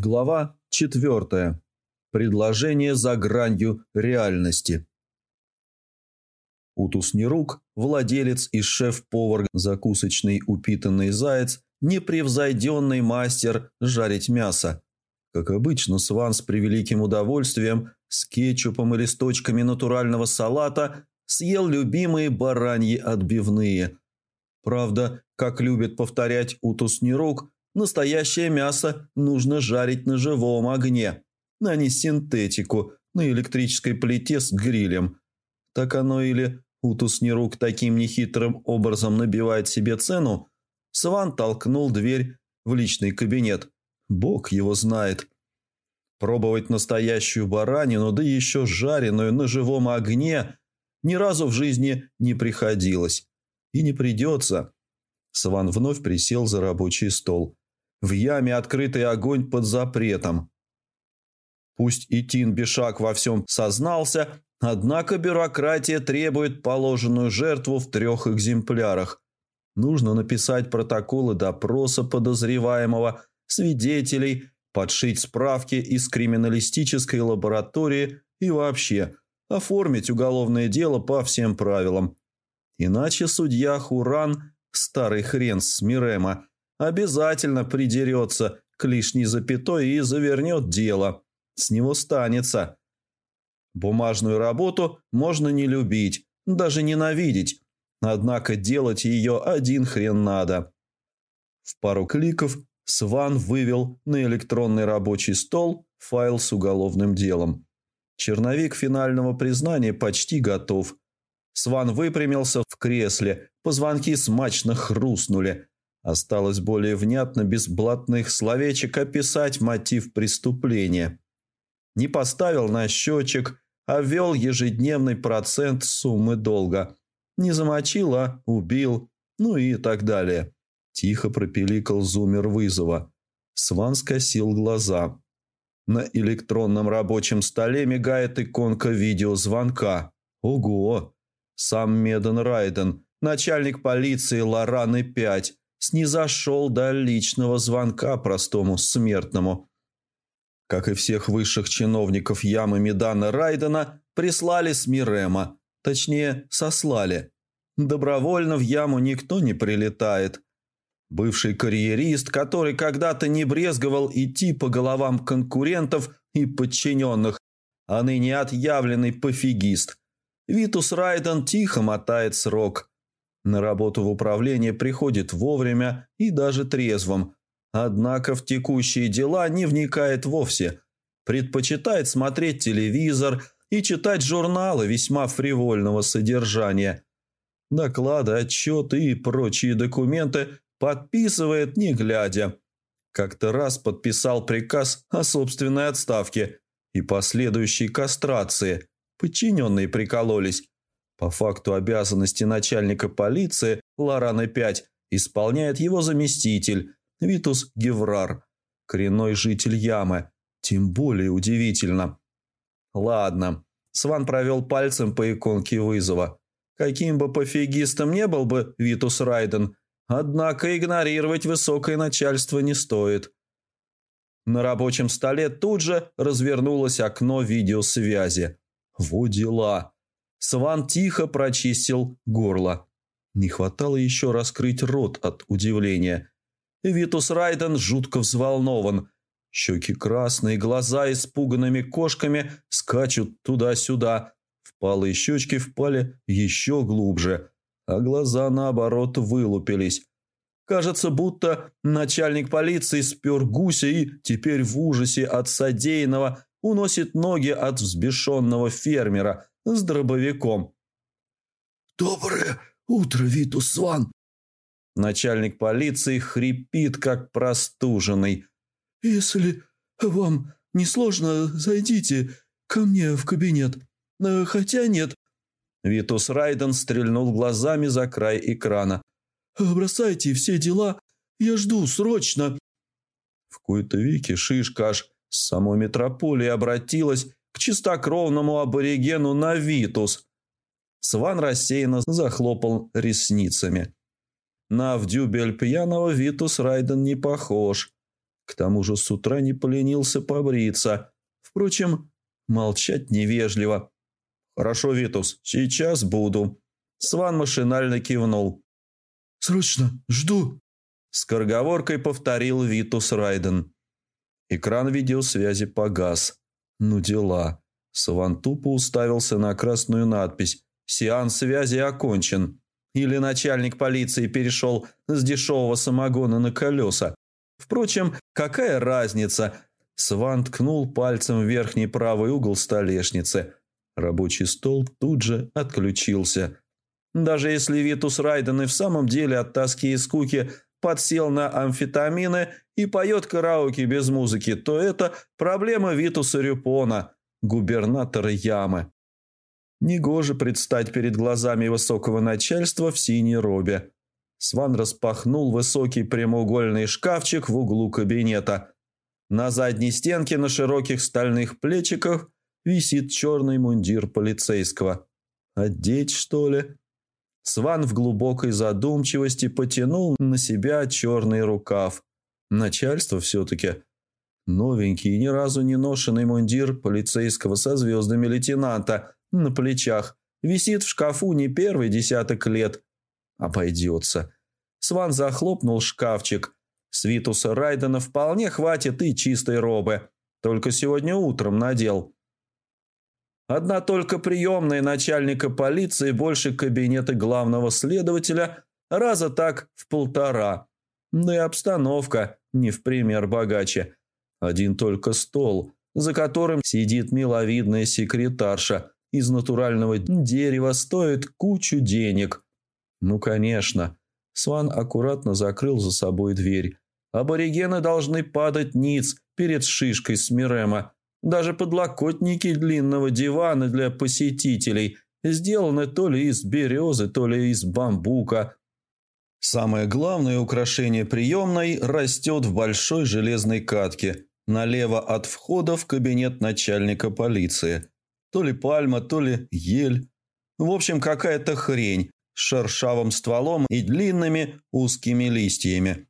Глава 4. Предложение за гранью реальности. Утус Нерук, владелец и шеф-повар закусочный упитанный заяц, непревзойденный мастер жарить мясо. Как обычно, Сван с превеликим удовольствием, с кетчупом и листочками натурального салата съел любимые бараньи отбивные. Правда, как любит повторять Утус Нерук, Настоящее мясо нужно жарить на живом огне, а не синтетику на электрической плите с грилем. Так оно или Утус Нерук таким нехитрым образом набивает себе цену, Сван толкнул дверь в личный кабинет. Бог его знает. Пробовать настоящую баранину, да еще жареную на живом огне, ни разу в жизни не приходилось. И не придется. Сван вновь присел за рабочий стол. В яме открытый огонь под запретом. Пусть и Тин Бешак во всем сознался, однако бюрократия требует положенную жертву в трех экземплярах. Нужно написать протоколы допроса подозреваемого, свидетелей, подшить справки из криминалистической лаборатории и вообще оформить уголовное дело по всем правилам. Иначе судья Хуран, старый хрен с Мирема, Обязательно придерется к лишней запятой и завернет дело. С него станется. Бумажную работу можно не любить, даже ненавидеть. Однако делать ее один хрен надо. В пару кликов Сван вывел на электронный рабочий стол файл с уголовным делом. Черновик финального признания почти готов. Сван выпрямился в кресле, позвонки смачно хрустнули. Осталось более внятно, без блатных словечек, описать мотив преступления. Не поставил на счетчик, а ввел ежедневный процент суммы долга. Не замочил, а убил, ну и так далее. Тихо пропеликал зумер вызова. Сван скосил глаза. На электронном рабочем столе мигает иконка видеозвонка. Ого! Сам Меден Райден, начальник полиции Лораны-5, снизошел до личного звонка простому смертному. Как и всех высших чиновников ямы Медана Райдена, прислали с Мирема, точнее, сослали. Добровольно в яму никто не прилетает. Бывший карьерист, который когда-то не брезговал идти по головам конкурентов и подчиненных, а ныне отъявленный пофигист. Витус Райден тихо мотает срок – на работу в управление приходит вовремя и даже трезвым. Однако в текущие дела не вникает вовсе. Предпочитает смотреть телевизор и читать журналы весьма фривольного содержания. Доклады, отчеты и прочие документы подписывает не глядя. Как-то раз подписал приказ о собственной отставке и последующей кастрации. Подчиненные прикололись. По факту обязанности начальника полиции Лораны-5 исполняет его заместитель Витус Геврар, коренной житель Ямы. Тем более удивительно. Ладно, Сван провел пальцем по иконке вызова. Каким бы пофигистом не был бы Витус Райден, однако игнорировать высокое начальство не стоит. На рабочем столе тут же развернулось окно видеосвязи. Во дела! Сван тихо прочистил горло. Не хватало еще раскрыть рот от удивления. Витус Райден жутко взволнован. Щеки красные, глаза испуганными кошками скачут туда-сюда. Впалые щечки впали еще глубже, а глаза, наоборот, вылупились. Кажется, будто начальник полиции спер гуся и теперь в ужасе от содеянного уносит ноги от взбешенного фермера, с дробовиком. «Доброе утро, Витус Сван!» Начальник полиции хрипит, как простуженный. «Если вам не сложно, зайдите ко мне в кабинет. Э, хотя нет». Витус Райден стрельнул глазами за край экрана. «Бросайте все дела, я жду срочно». В кои-то веки шишка аж с самой метрополии обратилась к чистокровному аборигену Навитус. Сван рассеянно захлопал ресницами. На вдюбель пьяного Витус Райден не похож. К тому же с утра не поленился побриться. Впрочем, молчать невежливо. «Хорошо, Витус, сейчас буду». Сван машинально кивнул. «Срочно, жду!» Скороговоркой повторил Витус Райден. Экран видеосвязи погас. Ну дела. Сван тупо уставился на красную надпись «Сеанс связи окончен». Или начальник полиции перешел с дешевого самогона на колеса. Впрочем, какая разница? Сван ткнул пальцем в верхний правый угол столешницы. Рабочий стол тут же отключился. Даже если Витус Райден и в самом деле от тоски и скуки подсел на амфетамины и поет караоке без музыки, то это проблема Витуса Рюпона, губернатора Ямы. Негоже предстать перед глазами высокого начальства в синей робе. Сван распахнул высокий прямоугольный шкафчик в углу кабинета. На задней стенке на широких стальных плечиках висит черный мундир полицейского. «Одеть, что ли?» Сван в глубокой задумчивости потянул на себя черный рукав. Начальство все-таки. Новенький, ни разу не ношенный мундир полицейского со звездами лейтенанта на плечах висит в шкафу не первый десяток лет. Обойдется. Сван захлопнул шкафчик. Свитуса Райдена вполне хватит и чистой робы. Только сегодня утром надел. Одна только приемная начальника полиции больше кабинета главного следователя раза так в полтора. Да и обстановка не в пример богаче. Один только стол, за которым сидит миловидная секретарша из натурального дерева, стоит кучу денег. Ну, конечно. Сван аккуратно закрыл за собой дверь. Аборигены должны падать ниц перед шишкой Смирема. Даже подлокотники длинного дивана для посетителей сделаны то ли из березы, то ли из бамбука. Самое главное украшение приемной растет в большой железной катке, налево от входа в кабинет начальника полиции. То ли пальма, то ли ель. В общем, какая-то хрень с шершавым стволом и длинными узкими листьями.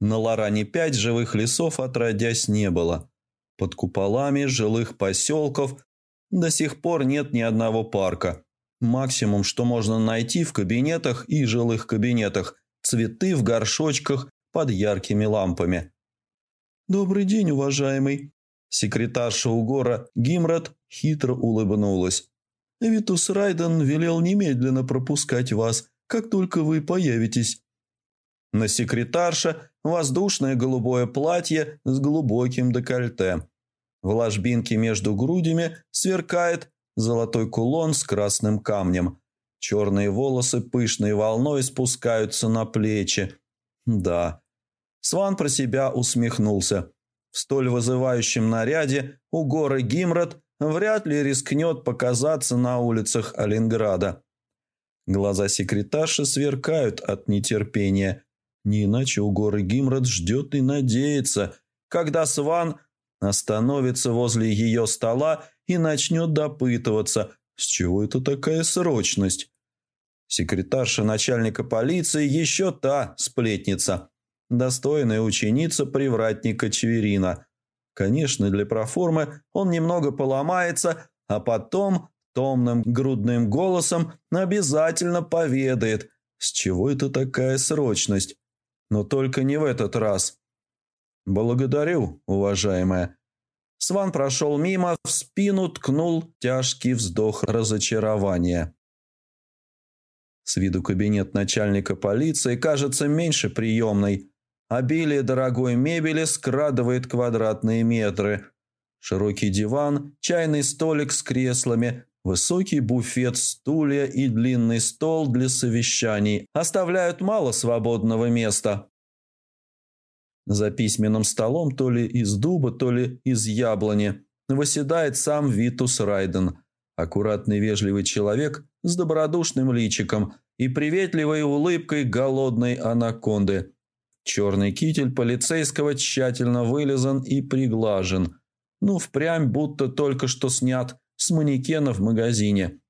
На Лоране пять живых лесов отродясь не было. Под куполами жилых поселков до сих пор нет ни одного парка. Максимум, что можно найти в кабинетах и жилых кабинетах – цветы в горшочках под яркими лампами. «Добрый день, уважаемый!» Секретарша Угора Гимрат хитро улыбнулась. «Витус Райден велел немедленно пропускать вас, как только вы появитесь». На секретарша воздушное голубое платье с глубоким декольте. В ложбинке между грудями сверкает золотой кулон с красным камнем. Черные волосы пышной волной спускаются на плечи. Да. Сван про себя усмехнулся. В столь вызывающем наряде у горы Гимрат вряд ли рискнет показаться на улицах Олинграда. Глаза секретарши сверкают от нетерпения. Не иначе у горы Гимрат ждет и надеется, когда Сван остановится возле ее стола и начнет допытываться, с чего это такая срочность. Секретарша начальника полиции еще та сплетница достойная ученица привратника Чеверина. Конечно, для проформы он немного поломается, а потом томным грудным голосом обязательно поведает, с чего это такая срочность. Но только не в этот раз. «Благодарю, уважаемая». Сван прошел мимо, в спину ткнул тяжкий вздох разочарования. С виду кабинет начальника полиции кажется меньше приемной, Обилие дорогой мебели скрадывает квадратные метры. Широкий диван, чайный столик с креслами, высокий буфет, стулья и длинный стол для совещаний оставляют мало свободного места. За письменным столом то ли из дуба, то ли из яблони восседает сам Витус Райден, аккуратный вежливый человек с добродушным личиком и приветливой улыбкой голодной анаконды – Черный китель полицейского тщательно вылизан и приглажен. Ну, впрямь будто только что снят с манекена в магазине.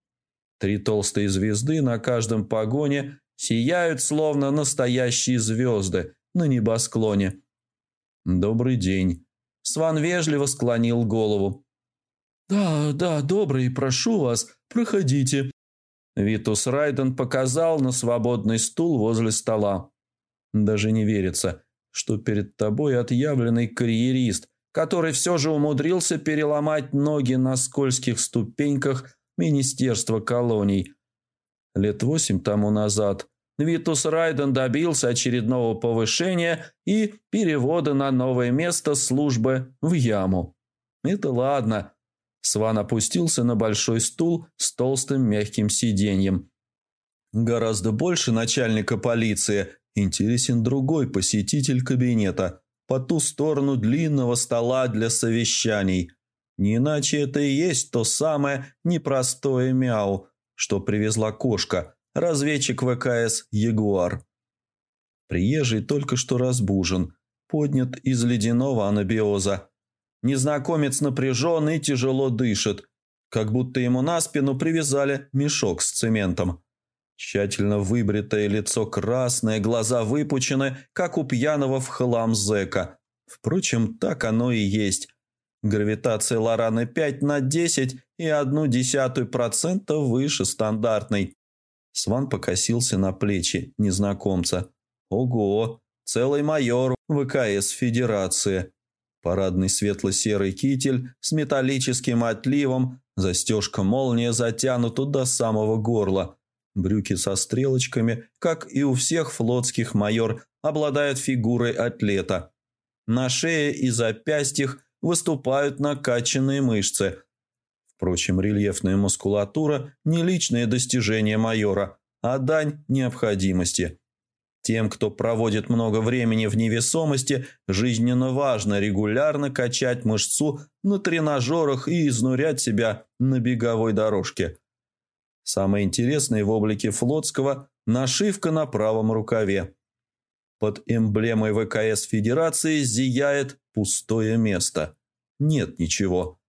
Три толстые звезды на каждом погоне сияют, словно настоящие звезды на небосклоне. «Добрый день». Сван вежливо склонил голову. «Да, да, добрый, прошу вас, проходите». Витус Райден показал на свободный стул возле стола. Даже не верится, что перед тобой отъявленный карьерист, который все же умудрился переломать ноги на скользких ступеньках Министерства колоний. Лет восемь тому назад Витус Райден добился очередного повышения и перевода на новое место службы в яму. Это ладно. Сван опустился на большой стул с толстым мягким сиденьем. Гораздо больше начальника полиции интересен другой посетитель кабинета по ту сторону длинного стола для совещаний. Не иначе это и есть то самое непростое мяу, что привезла кошка – разведчик ВКС «Ягуар». Приезжий только что разбужен, поднят из ледяного анабиоза. Незнакомец напряжен и тяжело дышит, как будто ему на спину привязали мешок с цементом. Тщательно выбритое лицо красное, глаза выпучены, как у пьяного в хлам зэка. Впрочем, так оно и есть. Гравитация Лораны 5 на 10 и одну десятую процента выше стандартной. Сван покосился на плечи незнакомца. «Ого! Целый майор ВКС Федерации!» Парадный светло-серый китель с металлическим отливом, застежка-молния затянута до самого горла. Брюки со стрелочками, как и у всех флотских майор, обладают фигурой атлета. На шее и запястьях выступают накачанные мышцы, Впрочем, рельефная мускулатура – не личное достижение майора, а дань необходимости. Тем, кто проводит много времени в невесомости, жизненно важно регулярно качать мышцу на тренажерах и изнурять себя на беговой дорожке. Самое интересное в облике флотского – нашивка на правом рукаве. Под эмблемой ВКС Федерации зияет пустое место. Нет ничего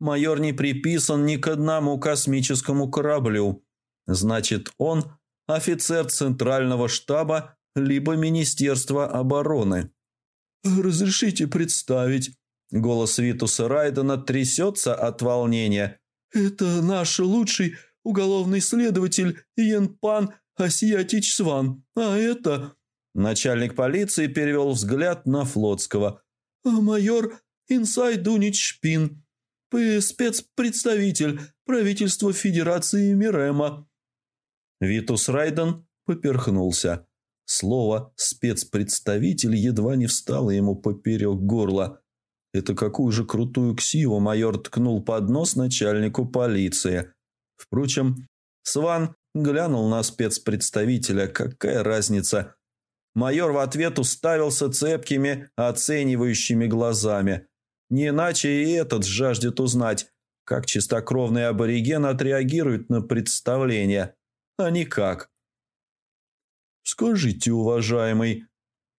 майор не приписан ни к одному космическому кораблю. Значит, он офицер Центрального штаба либо Министерства обороны. «Разрешите представить?» Голос Витуса Райдена трясется от волнения. «Это наш лучший уголовный следователь Иен Пан Асиатич Сван. А это...» Начальник полиции перевел взгляд на Флотского. «Майор Инсай Дунич Шпин спецпредставитель правительства Федерации Мирема». Витус Райден поперхнулся. Слово «спецпредставитель» едва не встало ему поперек горла. Это какую же крутую ксиву майор ткнул под нос начальнику полиции. Впрочем, Сван глянул на спецпредставителя. Какая разница? Майор в ответ уставился цепкими, оценивающими глазами – не иначе и этот жаждет узнать, как чистокровный абориген отреагирует на представление, а никак. «Скажите, уважаемый...»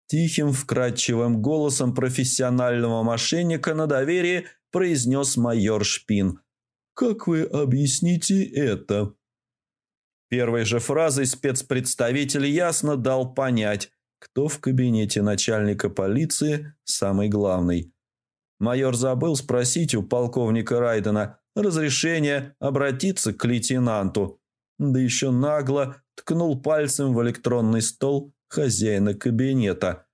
Тихим, вкрадчивым голосом профессионального мошенника на доверие произнес майор Шпин. «Как вы объясните это?» Первой же фразой спецпредставитель ясно дал понять, кто в кабинете начальника полиции самый главный. Майор забыл спросить у полковника Райдена разрешение обратиться к лейтенанту. Да еще нагло ткнул пальцем в электронный стол хозяина кабинета.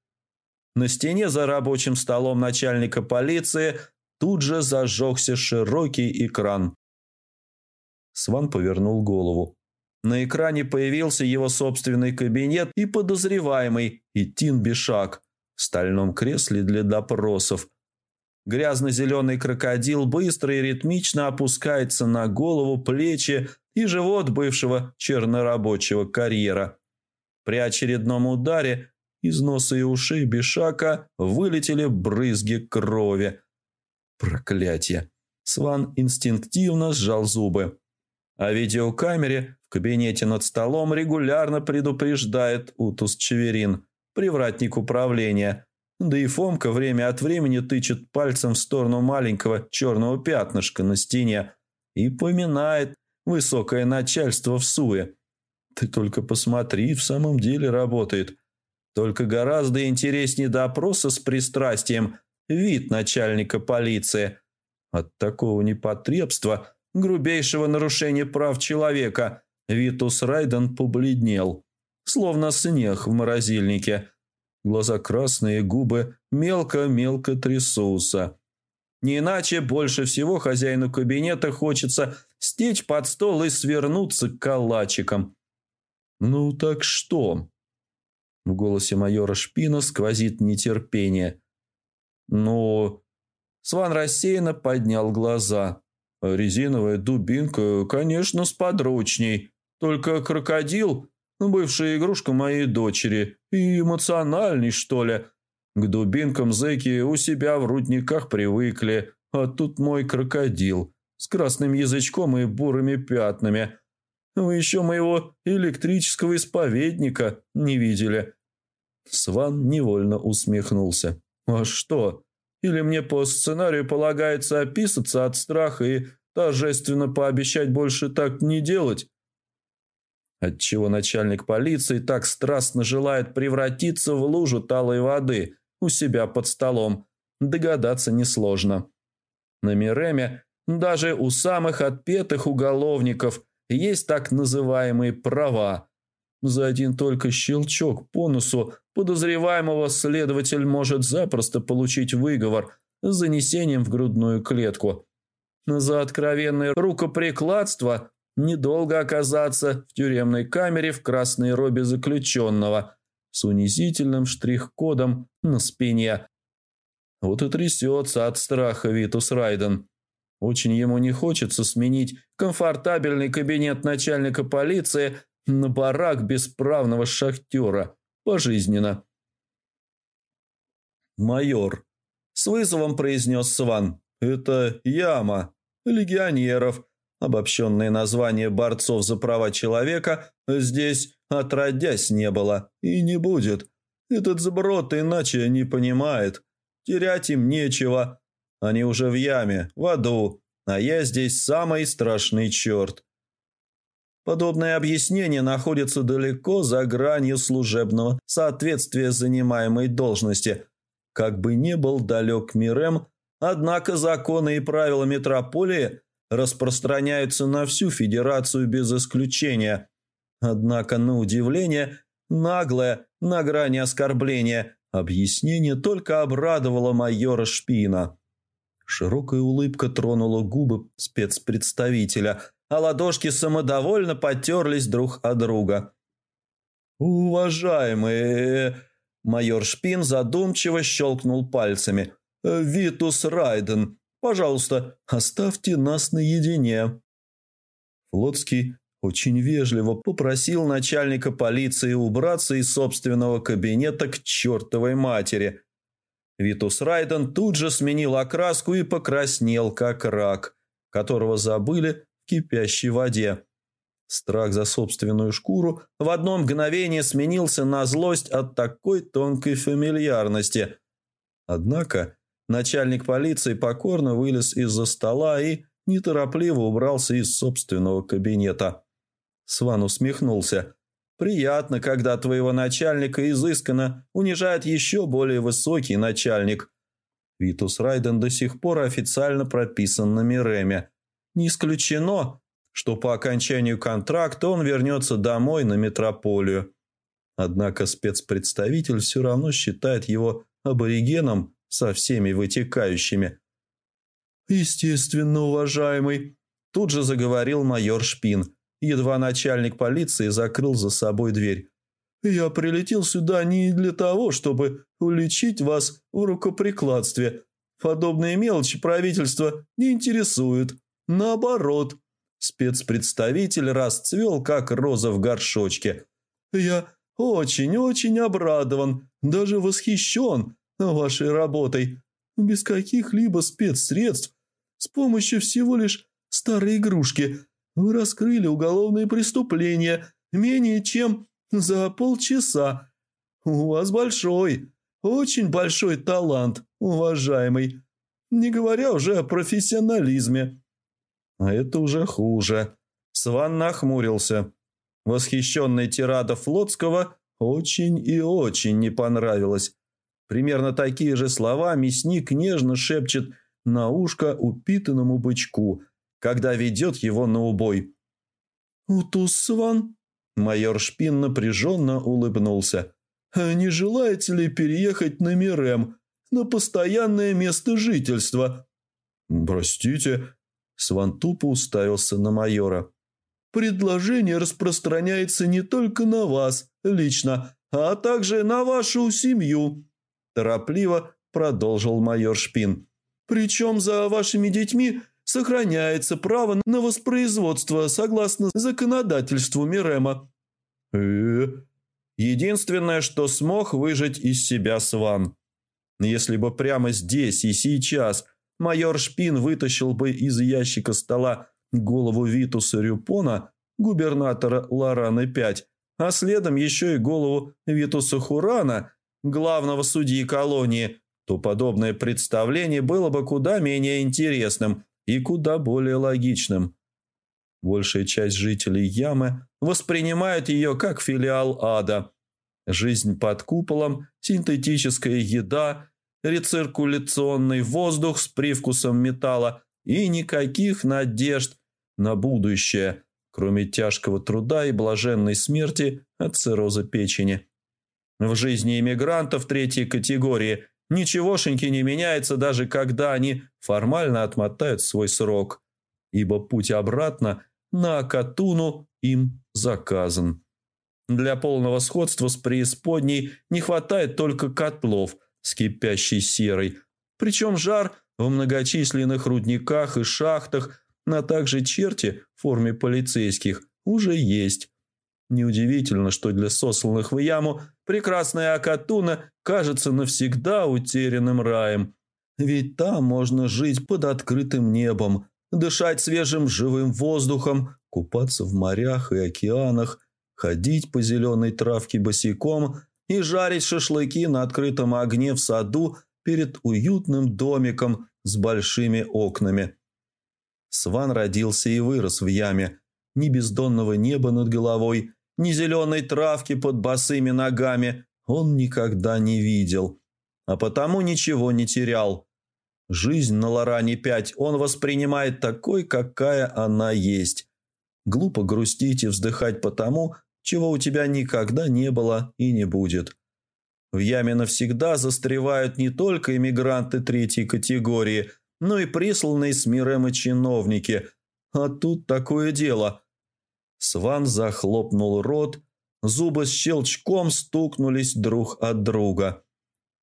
На стене за рабочим столом начальника полиции тут же зажегся широкий экран. Сван повернул голову. На экране появился его собственный кабинет и подозреваемый Итин Бишак в стальном кресле для допросов – Грязно-зеленый крокодил быстро и ритмично опускается на голову, плечи и живот бывшего чернорабочего карьера. При очередном ударе из носа и ушей Бешака вылетели брызги крови. Проклятие! Сван инстинктивно сжал зубы. О видеокамере в кабинете над столом регулярно предупреждает Утус Чеверин, привратник управления – да и Фомка время от времени тычет пальцем в сторону маленького черного пятнышка на стене и поминает высокое начальство в суе. Ты только посмотри, в самом деле работает. Только гораздо интереснее допроса с пристрастием вид начальника полиции. От такого непотребства, грубейшего нарушения прав человека, Витус Райден побледнел, словно снег в морозильнике. Глаза красные, губы мелко-мелко трясутся. Не иначе больше всего хозяину кабинета хочется стечь под стол и свернуться калачиком. «Ну так что?» В голосе майора Шпина сквозит нетерпение. «Ну...» Сван рассеянно поднял глаза. «Резиновая дубинка, конечно, с подручней. Только крокодил, бывшая игрушка моей дочери, и эмоциональный, что ли. К дубинкам зэки у себя в рудниках привыкли, а тут мой крокодил с красным язычком и бурыми пятнами. Вы еще моего электрического исповедника не видели». Сван невольно усмехнулся. «А что? Или мне по сценарию полагается описаться от страха и торжественно пообещать больше так не делать?» Отчего начальник полиции так страстно желает превратиться в лужу талой воды у себя под столом, догадаться несложно. На Миреме даже у самых отпетых уголовников есть так называемые права. За один только щелчок по носу подозреваемого следователь может запросто получить выговор с занесением в грудную клетку. За откровенное рукоприкладство недолго оказаться в тюремной камере в красной робе заключенного с унизительным штрих-кодом на спине. Вот и трясется от страха Витус Райден. Очень ему не хочется сменить комфортабельный кабинет начальника полиции на барак бесправного шахтера пожизненно. «Майор», — с вызовом произнес Сван, — «это яма легионеров, Обобщенное название борцов за права человека здесь отродясь не было и не будет. Этот сброд иначе не понимает. Терять им нечего. Они уже в яме, в аду, а я здесь самый страшный черт. Подобное объяснение находится далеко за гранью служебного соответствия занимаемой должности. Как бы ни был далек Мирем, однако законы и правила метрополии распространяются на всю Федерацию без исключения. Однако, на удивление, наглое, на грани оскорбления, объяснение только обрадовало майора Шпина. Широкая улыбка тронула губы спецпредставителя, а ладошки самодовольно потерлись друг от друга. «Уважаемые...» Майор Шпин задумчиво щелкнул пальцами. «Витус Райден, пожалуйста, оставьте нас наедине». Флотский очень вежливо попросил начальника полиции убраться из собственного кабинета к чертовой матери – Витус Райден тут же сменил окраску и покраснел, как рак, которого забыли кипящей воде. Страх за собственную шкуру в одно мгновение сменился на злость от такой тонкой фамильярности. Однако начальник полиции покорно вылез из-за стола и неторопливо убрался из собственного кабинета. Сван усмехнулся – Приятно, когда твоего начальника изысканно унижает еще более высокий начальник. Витус Райден до сих пор официально прописан на Миреме. Не исключено, что по окончанию контракта он вернется домой на метрополию. Однако спецпредставитель все равно считает его аборигеном со всеми вытекающими. «Естественно, уважаемый», – тут же заговорил майор Шпин – Едва начальник полиции закрыл за собой дверь. «Я прилетел сюда не для того, чтобы уличить вас в рукоприкладстве. Подобные мелочи правительства не интересуют. Наоборот, спецпредставитель расцвел, как роза в горшочке. Я очень-очень обрадован, даже восхищен вашей работой. Без каких-либо спецсредств, с помощью всего лишь старой игрушки – вы раскрыли уголовные преступления менее чем за полчаса. У вас большой, очень большой талант, уважаемый. Не говоря уже о профессионализме. А это уже хуже. Сван нахмурился. Восхищенный тирада Флотского очень и очень не понравилось. Примерно такие же слова мясник нежно шепчет на ушко упитанному бычку, когда ведет его на убой. «Утус-сван?» Майор Шпин напряженно улыбнулся. «А «Не желаете ли переехать на Мирем, на постоянное место жительства?» «Простите», Сван тупо уставился на майора. «Предложение распространяется не только на вас лично, а также на вашу семью», – торопливо продолжил майор Шпин. «Причем за вашими детьми сохраняется право на воспроизводство согласно законодательству Мирема». «Э, Единственное, что смог выжить из себя Сван. Если бы прямо здесь и сейчас – майор Шпин вытащил бы из ящика стола голову Витуса Рюпона, губернатора Лораны-5, а следом еще и голову Витуса Хурана, главного судьи колонии, то подобное представление было бы куда менее интересным и куда более логичным. Большая часть жителей Ямы воспринимает ее как филиал ада. Жизнь под куполом, синтетическая еда, рециркуляционный воздух с привкусом металла и никаких надежд на будущее, кроме тяжкого труда и блаженной смерти от цирроза печени. В жизни иммигрантов третьей категории ничегошеньки не меняется, даже когда они формально отмотают свой срок, ибо путь обратно на Акатуну им заказан. Для полного сходства с преисподней не хватает только котлов – с кипящей серой. Причем жар в многочисленных рудниках и шахтах, а также черти в форме полицейских уже есть. Неудивительно, что для сосланных в яму прекрасная Акатуна кажется навсегда утерянным раем. Ведь там можно жить под открытым небом, дышать свежим живым воздухом, купаться в морях и океанах, ходить по зеленой травке босиком и жарить шашлыки на открытом огне в саду перед уютным домиком с большими окнами. Сван родился и вырос в яме. Ни бездонного неба над головой, ни зеленой травки под босыми ногами он никогда не видел, а потому ничего не терял. Жизнь на Лоране-5 он воспринимает такой, какая она есть. Глупо грустить и вздыхать потому, чего у тебя никогда не было и не будет. В яме навсегда застревают не только иммигранты третьей категории, но и присланные с Мирема чиновники. А тут такое дело. Сван захлопнул рот, зубы с щелчком стукнулись друг от друга.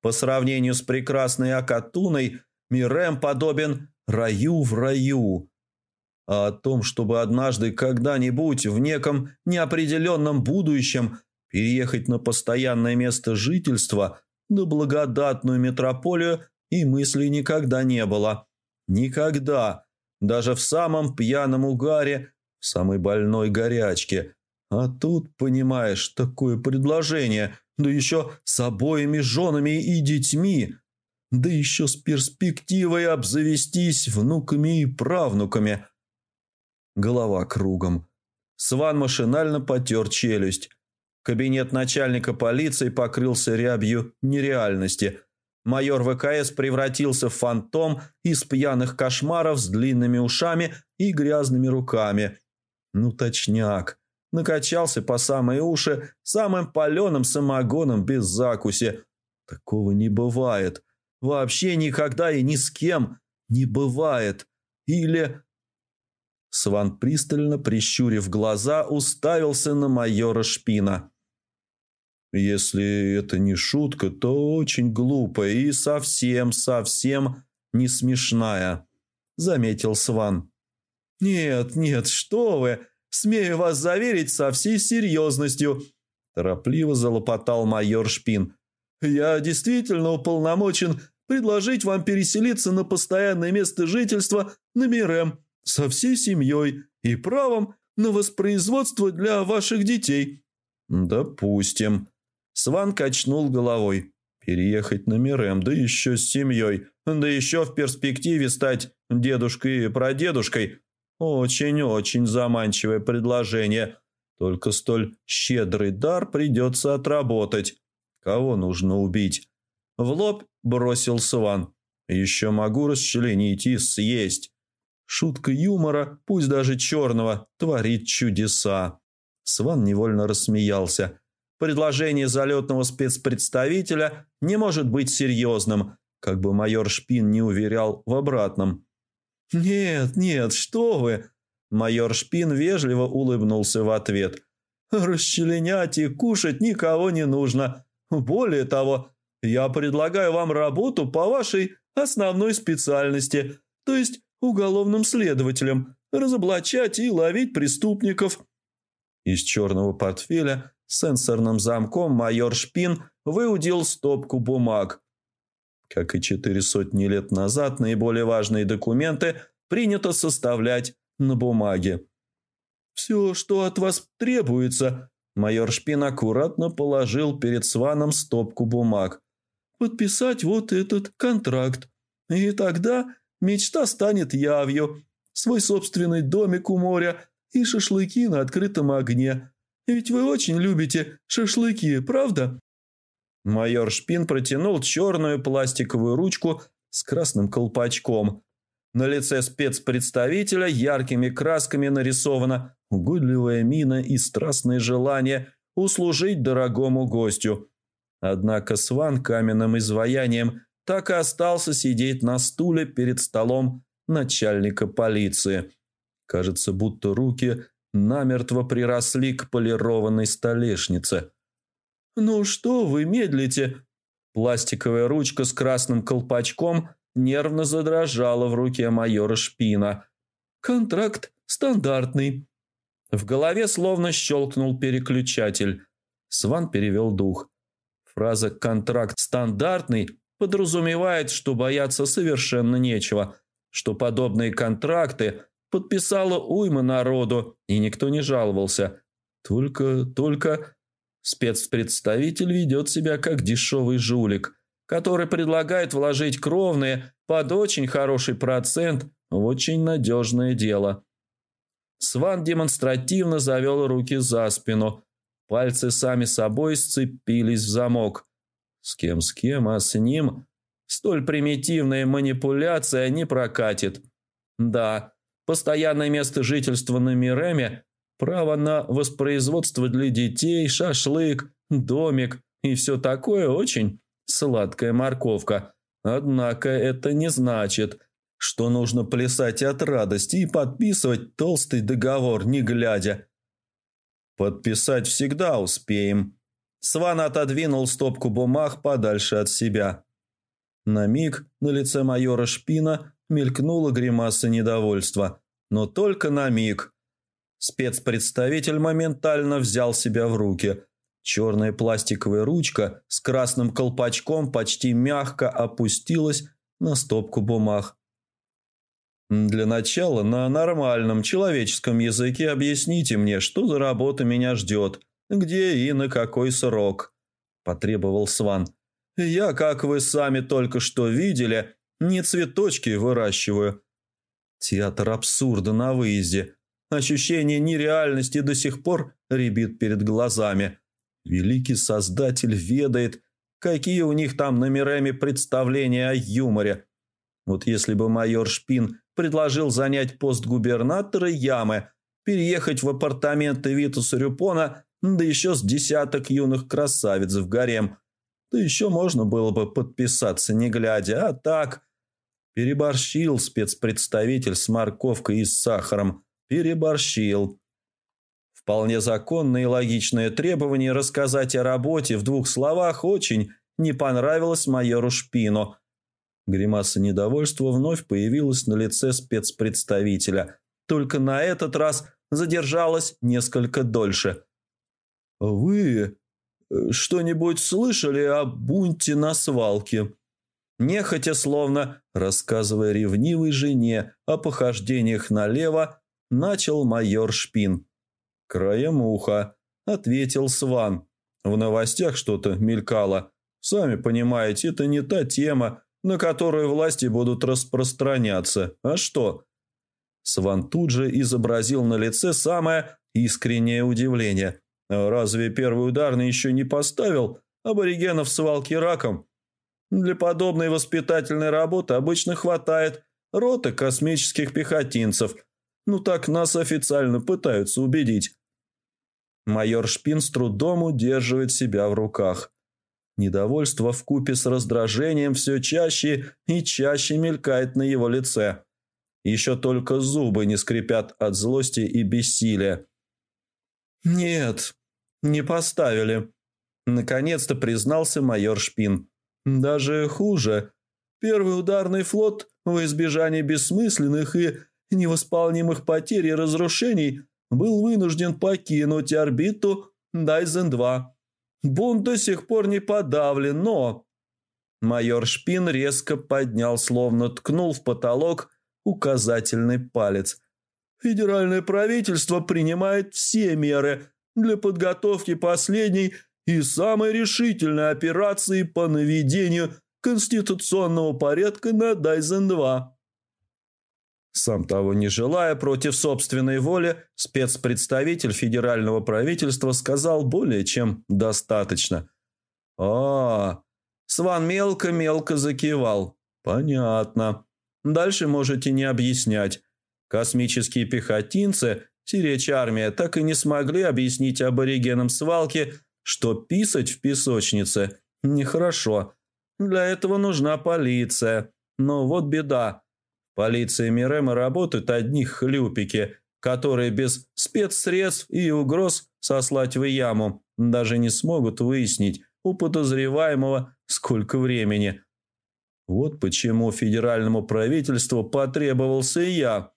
По сравнению с прекрасной Акатуной, Мирем подобен раю в раю а о том, чтобы однажды когда-нибудь в неком неопределенном будущем переехать на постоянное место жительства на благодатную метрополию и мысли никогда не было. Никогда. Даже в самом пьяном угаре, в самой больной горячке. А тут, понимаешь, такое предложение, да еще с обоими женами и детьми, да еще с перспективой обзавестись внуками и правнуками – Голова кругом. Сван машинально потер челюсть. Кабинет начальника полиции покрылся рябью нереальности. Майор ВКС превратился в фантом из пьяных кошмаров с длинными ушами и грязными руками. Ну, точняк. Накачался по самые уши самым паленым самогоном без закуси. Такого не бывает. Вообще никогда и ни с кем не бывает. Или Сван пристально, прищурив глаза, уставился на майора Шпина. «Если это не шутка, то очень глупая и совсем-совсем не смешная», — заметил Сван. «Нет, нет, что вы! Смею вас заверить со всей серьезностью!» Торопливо залопотал майор Шпин. «Я действительно уполномочен предложить вам переселиться на постоянное место жительства на Мирем со всей семьей и правом на воспроизводство для ваших детей». «Допустим». Сван качнул головой. «Переехать на Мирем, да еще с семьей, да еще в перспективе стать дедушкой и прадедушкой. Очень-очень заманчивое предложение. Только столь щедрый дар придется отработать. Кого нужно убить? В лоб бросил Сван. Еще могу расчленить и съесть. Шутка юмора, пусть даже черного, творит чудеса. Сван невольно рассмеялся. Предложение залетного спецпредставителя не может быть серьезным, как бы майор Шпин не уверял в обратном. «Нет, нет, что вы!» Майор Шпин вежливо улыбнулся в ответ. «Расчленять и кушать никого не нужно. Более того, я предлагаю вам работу по вашей основной специальности, то есть уголовным следователем, разоблачать и ловить преступников». Из черного портфеля сенсорным замком майор Шпин выудил стопку бумаг. Как и четыре сотни лет назад, наиболее важные документы принято составлять на бумаге. «Все, что от вас требуется», майор Шпин аккуратно положил перед Сваном стопку бумаг. «Подписать вот этот контракт. И тогда мечта станет явью. Свой собственный домик у моря и шашлыки на открытом огне. Ведь вы очень любите шашлыки, правда?» Майор Шпин протянул черную пластиковую ручку с красным колпачком. На лице спецпредставителя яркими красками нарисована угодливая мина и страстное желание услужить дорогому гостю. Однако Сван каменным изваянием так и остался сидеть на стуле перед столом начальника полиции. Кажется, будто руки намертво приросли к полированной столешнице. «Ну что вы медлите?» Пластиковая ручка с красным колпачком нервно задрожала в руке майора Шпина. «Контракт стандартный». В голове словно щелкнул переключатель. Сван перевел дух. Фраза «контракт стандартный» подразумевает, что бояться совершенно нечего, что подобные контракты подписала уйма народу, и никто не жаловался. Только, только спецпредставитель ведет себя как дешевый жулик, который предлагает вложить кровные под очень хороший процент в очень надежное дело. Сван демонстративно завел руки за спину. Пальцы сами собой сцепились в замок. С кем с кем, а с ним столь примитивная манипуляция не прокатит. Да, постоянное место жительства на Миреме, право на воспроизводство для детей, шашлык, домик и все такое очень сладкая морковка. Однако это не значит, что нужно плясать от радости и подписывать толстый договор, не глядя. Подписать всегда успеем. Сван отодвинул стопку бумаг подальше от себя. На миг на лице майора Шпина мелькнула гримаса недовольства, но только на миг. Спецпредставитель моментально взял себя в руки. Черная пластиковая ручка с красным колпачком почти мягко опустилась на стопку бумаг. «Для начала на нормальном человеческом языке объясните мне, что за работа меня ждет, где и на какой срок», – потребовал Сван. «Я, как вы сами только что видели, не цветочки выращиваю. Театр абсурда на выезде. Ощущение нереальности до сих пор ребит перед глазами. Великий Создатель ведает, какие у них там номерами представления о юморе. Вот если бы майор Шпин предложил занять пост губернатора Ямы, переехать в апартаменты Витуса Рюпона, да еще с десяток юных красавиц в гарем, то еще можно было бы подписаться, не глядя, а так Переборщил спецпредставитель с морковкой и с сахаром. Переборщил. Вполне законное и логичное требование рассказать о работе в двух словах очень не понравилось майору Шпину. Гримаса недовольства вновь появилась на лице спецпредставителя. Только на этот раз задержалась несколько дольше. «Вы э, что-нибудь слышали о бунте на свалке?» Нехотя, словно рассказывая ревнивой жене о похождениях налево, начал майор Шпин. «Краем уха», — ответил Сван. «В новостях что-то мелькало. Сами понимаете, это не та тема, на которую власти будут распространяться. А что?» Сван тут же изобразил на лице самое искреннее удивление. «Разве первый ударный еще не поставил аборигенов свалки раком? Для подобной воспитательной работы обычно хватает роты космических пехотинцев. Ну так нас официально пытаются убедить». Майор Шпин с трудом удерживает себя в руках. Недовольство в купе с раздражением все чаще и чаще мелькает на его лице. Еще только зубы не скрипят от злости и бессилия. «Нет, не поставили», – наконец-то признался майор Шпин. «Даже хуже. Первый ударный флот в избежание бессмысленных и невосполнимых потерь и разрушений был вынужден покинуть орбиту Дайзен-2. Бунт до сих пор не подавлен, но...» Майор Шпин резко поднял, словно ткнул в потолок указательный палец. «Федеральное правительство принимает все меры для подготовки последней и самой решительной операции по наведению конституционного порядка на Дайзен-2». Сам того не желая, против собственной воли, спецпредставитель федерального правительства сказал более чем достаточно. а, Сван мелко-мелко закивал. «Понятно. Дальше можете не объяснять. Космические пехотинцы, сиречь армия, так и не смогли объяснить аборигенам свалки, что писать в песочнице нехорошо. Для этого нужна полиция. Но вот беда. Полиция Мирема работают одни хлюпики, которые без спецсредств и угроз сослать в яму даже не смогут выяснить у подозреваемого сколько времени. Вот почему федеральному правительству потребовался я.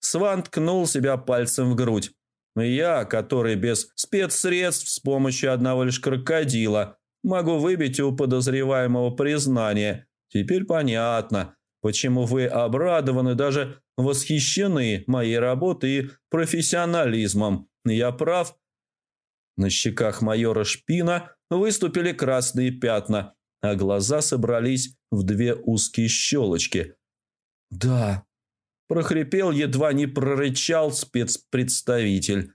Сван ткнул себя пальцем в грудь. Я, который без спецсредств с помощью одного лишь крокодила могу выбить у подозреваемого признание. Теперь понятно, почему вы обрадованы, даже восхищены моей работой и профессионализмом. Я прав?» На щеках майора Шпина выступили красные пятна, а глаза собрались в две узкие щелочки. «Да», – прохрипел, едва не прорычал спецпредставитель.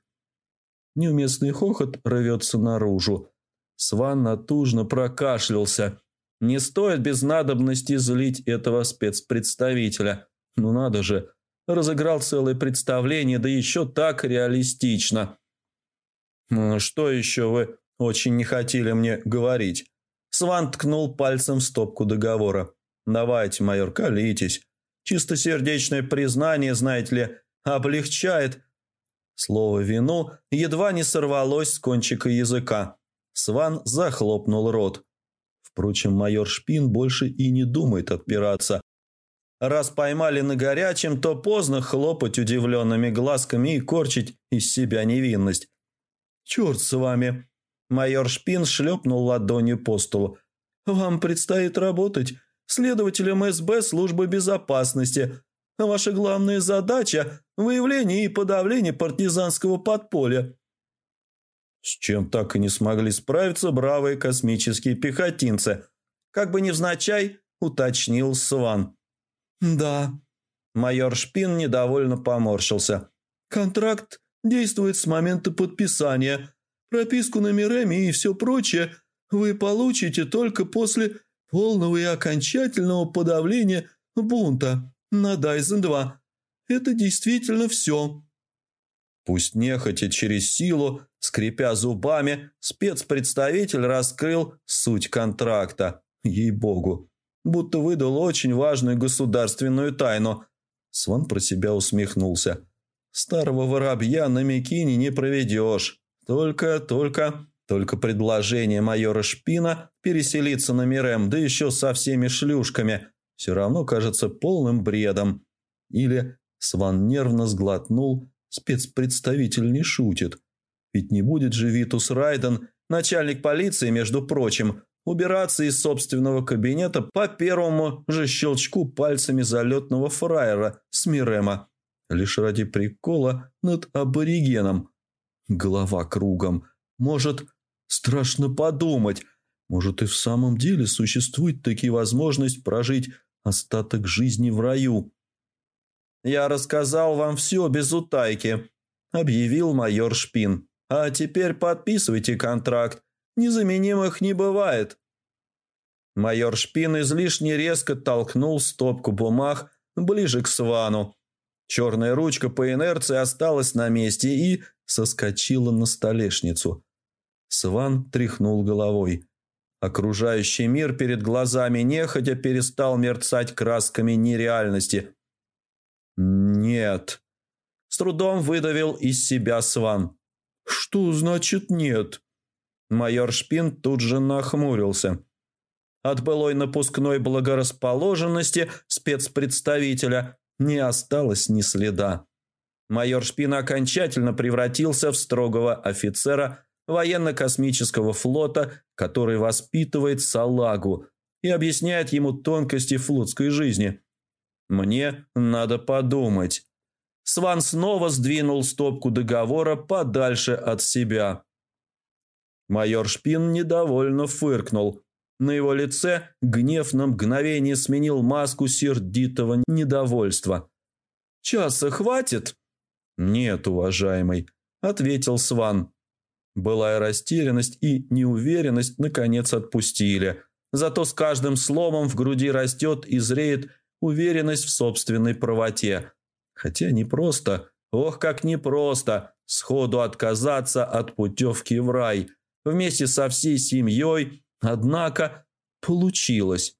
Неуместный хохот рвется наружу. Сван натужно прокашлялся – не стоит без надобности злить этого спецпредставителя. Ну надо же, разыграл целое представление, да еще так реалистично. «Что еще вы очень не хотели мне говорить?» Сван ткнул пальцем в стопку договора. «Давайте, майор, колитесь. Чистосердечное признание, знаете ли, облегчает...» Слово «вину» едва не сорвалось с кончика языка. Сван захлопнул рот. Впрочем, майор Шпин больше и не думает отпираться. Раз поймали на горячем, то поздно хлопать удивленными глазками и корчить из себя невинность. «Черт с вами!» Майор Шпин шлепнул ладонью по столу. «Вам предстоит работать следователем СБ службы безопасности. Ваша главная задача – выявление и подавление партизанского подполья. С чем так и не смогли справиться бравые космические пехотинцы. Как бы невзначай, уточнил Сван. «Да». Майор Шпин недовольно поморщился. «Контракт действует с момента подписания. Прописку на Миреме и все прочее вы получите только после полного и окончательного подавления бунта на Дайзен-2. Это действительно все». Пусть нехотя через силу, скрипя зубами, спецпредставитель раскрыл суть контракта. Ей-богу, будто выдал очень важную государственную тайну. Сван про себя усмехнулся. Старого воробья на Микине не проведешь. Только, только, только предложение майора Шпина переселиться на Мирем, да еще со всеми шлюшками, все равно кажется полным бредом. Или Сван нервно сглотнул, Спецпредставитель не шутит. Ведь не будет же Витус Райден, начальник полиции, между прочим, убираться из собственного кабинета по первому же щелчку пальцами залетного фраера с Мирема. Лишь ради прикола над аборигеном. Голова кругом. Может, страшно подумать. Может, и в самом деле существует таки возможность прожить остаток жизни в раю. Я рассказал вам все без утайки». – объявил майор Шпин. «А теперь подписывайте контракт. Незаменимых не бывает». Майор Шпин излишне резко толкнул стопку бумаг ближе к Свану. Черная ручка по инерции осталась на месте и соскочила на столешницу. Сван тряхнул головой. Окружающий мир перед глазами нехотя перестал мерцать красками нереальности. «Нет». С трудом выдавил из себя Сван. «Что значит нет?» Майор Шпин тут же нахмурился. От былой напускной благорасположенности спецпредставителя не осталось ни следа. Майор Шпин окончательно превратился в строгого офицера военно-космического флота, который воспитывает салагу и объясняет ему тонкости флотской жизни. Мне надо подумать. Сван снова сдвинул стопку договора подальше от себя. Майор Шпин недовольно фыркнул. На его лице гнев на мгновение сменил маску сердитого недовольства. «Часа хватит?» «Нет, уважаемый», — ответил Сван. Былая растерянность и неуверенность наконец отпустили. Зато с каждым сломом в груди растет и зреет уверенность в собственной правоте. Хотя не просто, ох, как непросто, сходу отказаться от путевки в рай вместе со всей семьей, однако получилось.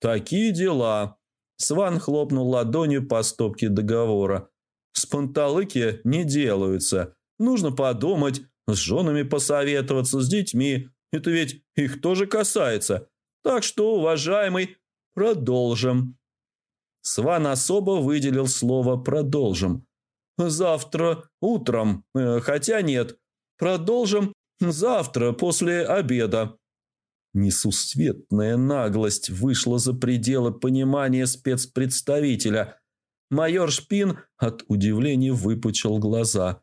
Такие дела. Сван хлопнул ладонью по стопке договора. С панталыки не делаются. Нужно подумать, с женами посоветоваться, с детьми. Это ведь их тоже касается. Так что, уважаемый, продолжим. Сван особо выделил слово «продолжим». Завтра утром, э, хотя нет, продолжим завтра после обеда. Несусветная наглость вышла за пределы понимания спецпредставителя. Майор Шпин от удивления выпучил глаза.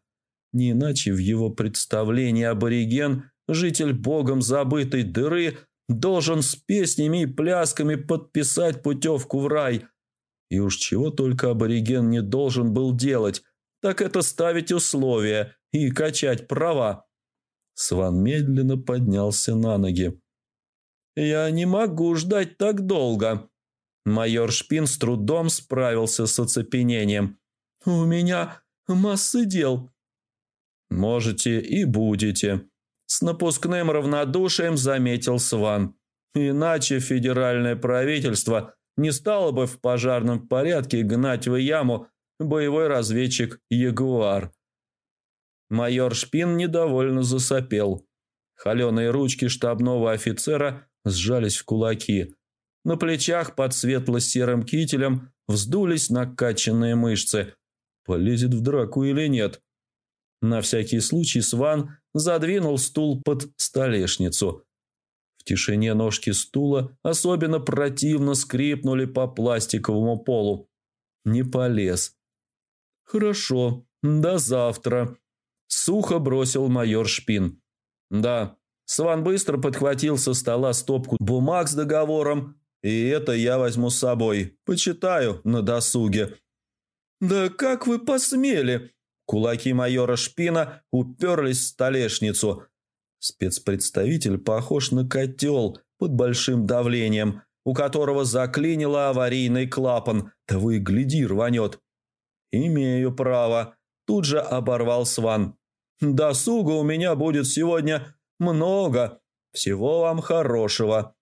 Не иначе в его представлении абориген, житель богом забытой дыры, должен с песнями и плясками подписать путевку в рай. И уж чего только абориген не должен был делать, так это ставить условия и качать права. Сван медленно поднялся на ноги. «Я не могу ждать так долго». Майор Шпин с трудом справился с оцепенением. «У меня масса дел. «Можете и будете», – с напускным равнодушием заметил Сван. «Иначе федеральное правительство не стало бы в пожарном порядке гнать в яму боевой разведчик «Ягуар». Майор Шпин недовольно засопел. Холеные ручки штабного офицера сжались в кулаки. На плечах под светло-серым кителем вздулись накачанные мышцы. Полезет в драку или нет? На всякий случай Сван задвинул стул под столешницу. В тишине ножки стула особенно противно скрипнули по пластиковому полу. Не полез. «Хорошо, до завтра», – сухо бросил майор Шпин. «Да». Сван быстро подхватил со стола стопку бумаг с договором, и это я возьму с собой. Почитаю на досуге. «Да как вы посмели?» Кулаки майора Шпина уперлись в столешницу. Спецпредставитель похож на котел под большим давлением, у которого заклинило аварийный клапан, того и гляди рванет. «Имею право», – тут же оборвал Сван. «Досуга у меня будет сегодня много. Всего вам хорошего».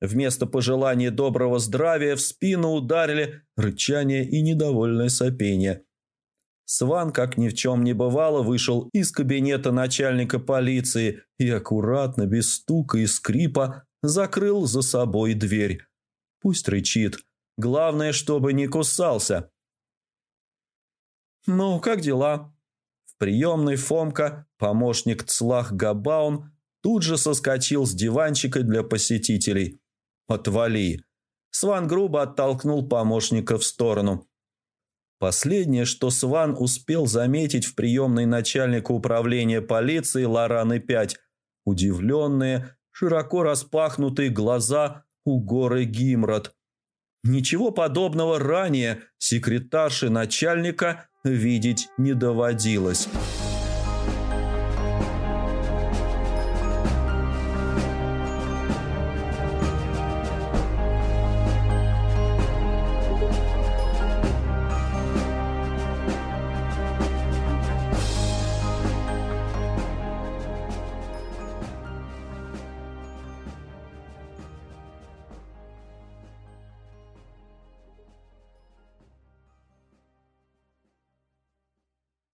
Вместо пожелания доброго здравия в спину ударили рычание и недовольное сопение. Сван, как ни в чем не бывало, вышел из кабинета начальника полиции и аккуратно, без стука и скрипа, закрыл за собой дверь. Пусть рычит. Главное, чтобы не кусался. «Ну, как дела?» В приемной Фомка, помощник Цлах Габаун, тут же соскочил с диванчика для посетителей. «Отвали!» Сван грубо оттолкнул помощника в сторону. Последнее, что Сван успел заметить в приемной начальника управления полиции Лораны-5, удивленные, широко распахнутые глаза у горы Гимрот. Ничего подобного ранее секретарши начальника видеть не доводилось.